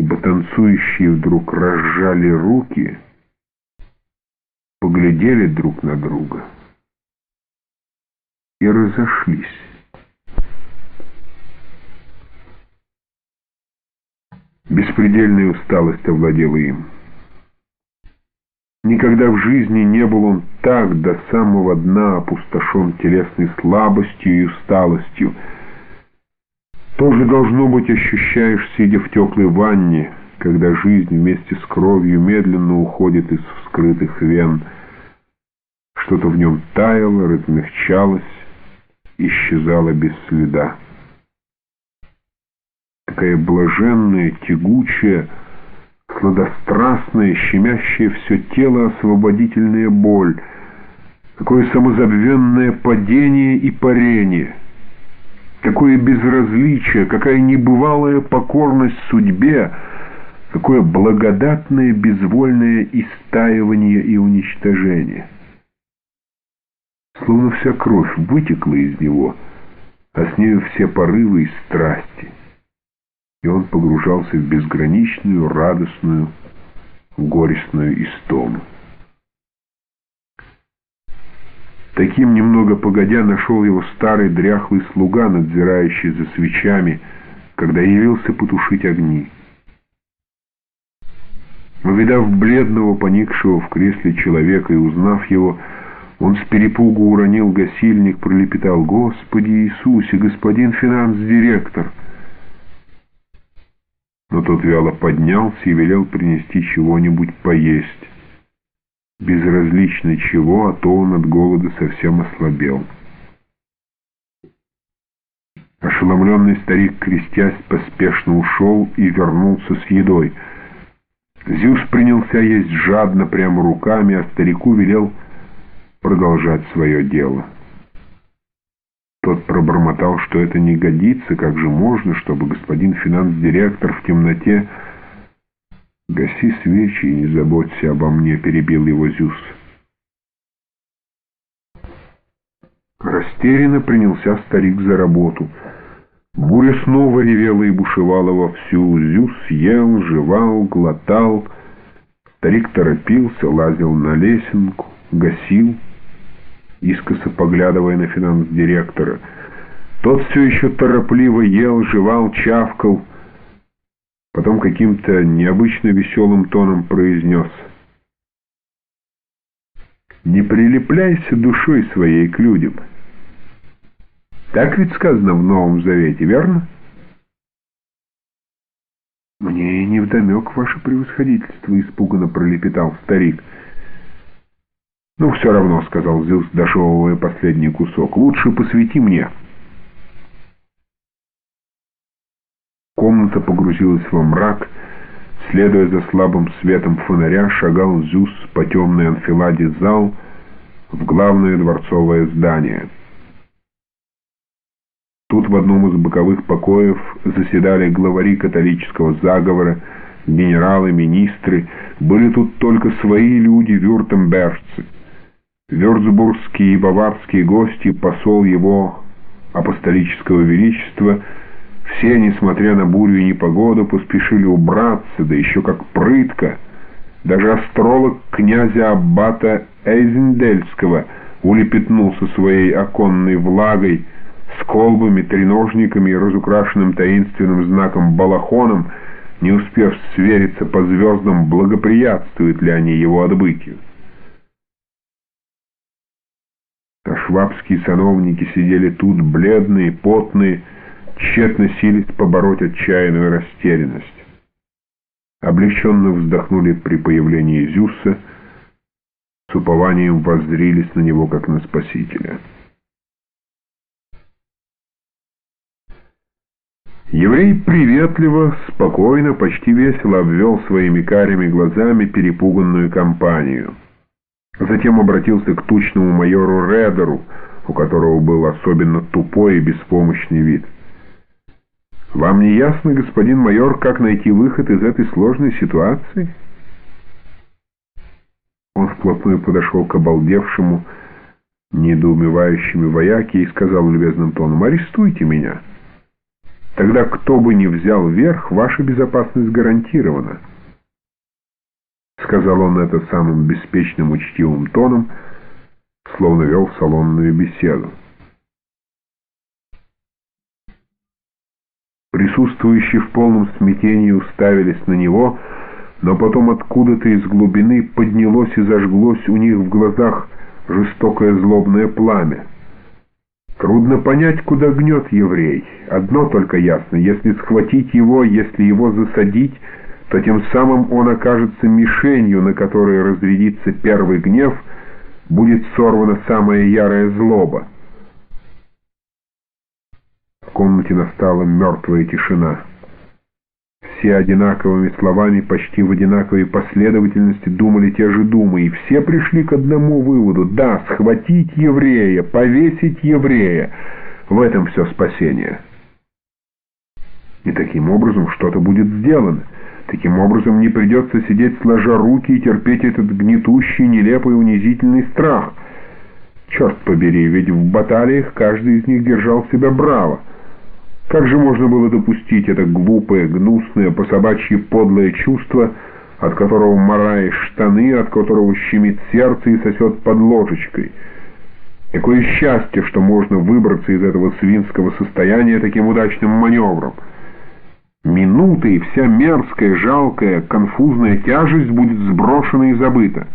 ибо танцующие вдруг разжали руки, поглядели друг на друга и разошлись. Беспредельная усталость овладела им. Никогда в жизни не был он так до самого дна опустошен телесной слабостью и усталостью. Тоже, должно быть, ощущаешь, сидя в теплой ванне, когда жизнь вместе с кровью медленно уходит из вскрытых вен. Что-то в нем таяло, размягчалось, исчезало без следа. Такая блаженная, тягучая, сладострастная, щемящая все тело освободительная боль, какое самозабвенное падение и парение, какое безразличие, какая небывалая покорность судьбе, какое благодатное безвольное истаивание и уничтожение. Словно вся кровь вытекла из него, а с нею все порывы и страсти — и он погружался в безграничную, радостную, горестную истому. Таким немного погодя нашел его старый дряхлый слуга, надзирающий за свечами, когда явился потушить огни. Увидав бледного, поникшего в кресле человека и узнав его, он с перепугу уронил гасильник, пролепетал «Господи Иисусе, господин финанс-директор!» но тот вяло поднялся и велел принести чего-нибудь поесть. Безразлично чего, а то он от голода совсем ослабел. Ошеломленный старик, крестясь, поспешно ушел и вернулся с едой. Зюс принялся есть жадно, прямо руками, а старику велел продолжать свое дело. Тот пробормотал, что это не годится, как же можно, чтобы господин финанс-директор в темноте... «Гаси свечи и не заботься обо мне», — перебил его Зюс. Растерянно принялся старик за работу. Буря снова ревела и бушевала вовсю. Зюс ел, жевал, глотал. Старик торопился, лазил на лесенку, гасил искоса поглядывая на финанс-директора. Тот все еще торопливо ел, жевал, чавкал. Потом каким-то необычно веселым тоном произнес. «Не прилепляйся душой своей к людям». Так ведь сказано в Новом Завете, верно? «Мне не вдомек, ваше превосходительство», — испуганно пролепетал старик. «Ну, все равно», — сказал Зюс, дошевывая последний кусок. «Лучше посвети мне». Комната погрузилась во мрак. Следуя за слабым светом фонаря, шагал Зюс по темной анфиладе зал в главное дворцовое здание. Тут в одном из боковых покоев заседали главари католического заговора, генералы, министры. Были тут только свои люди, вюртембержцы. Вюрцбургские и баварские гости, посол его апостолического величества, все, несмотря на бурю и непогоду, поспешили убраться, да еще как прытко. Даже астролог князя Аббата Эйзендельского улепетнулся своей оконной влагой, с колбами, треножниками и разукрашенным таинственным знаком балахоном, не успев свериться по звездам, благоприятствуют ли они его отбытию. А швабские сановники сидели тут, бледные, потные, тщетно сились побороть отчаянную растерянность. Облегченно вздохнули при появлении Зюса, с упованием воззрились на него, как на спасителя. Еврей приветливо, спокойно, почти весело обвел своими карими глазами перепуганную компанию. Затем обратился к тучному майору Редеру, у которого был особенно тупой и беспомощный вид. «Вам не ясно, господин майор, как найти выход из этой сложной ситуации?» Он вплотную подошел к обалдевшему, недоумевающему вояке и сказал любезным тоном, «Арестуйте меня». Тогда кто бы ни взял верх, ваша безопасность гарантирована. Сказал он это самым беспечным учтивым тоном, словно вел салонную беседу. Присутствующие в полном смятении уставились на него, но потом откуда-то из глубины поднялось и зажглось у них в глазах жестокое злобное пламя. Трудно понять, куда гнет еврей. Одно только ясно, если схватить его, если его засадить, то тем самым он окажется мишенью, на которой разрядится первый гнев, будет сорвана самая ярая злоба. Комнате настала мертвая тишина. Все одинаковыми словами, почти в одинаковой последовательности думали те же думы, и все пришли к одному выводу. Да, схватить еврея, повесить еврея. В этом все спасение. И таким образом что-то будет сделано. Таким образом не придется сидеть сложа руки и терпеть этот гнетущий, нелепый, унизительный страх. Черт побери, ведь в баталиях каждый из них держал себя браво. Как же можно было допустить это глупое, гнусное, по-собачьи подлое чувство, от которого мораешь штаны, от которого щемит сердце и сосет под ложечкой? Какое счастье, что можно выбраться из этого свинского состояния таким удачным маневром. Минуты, и вся мерзкая, жалкая, конфузная тяжесть будет сброшена и забыта.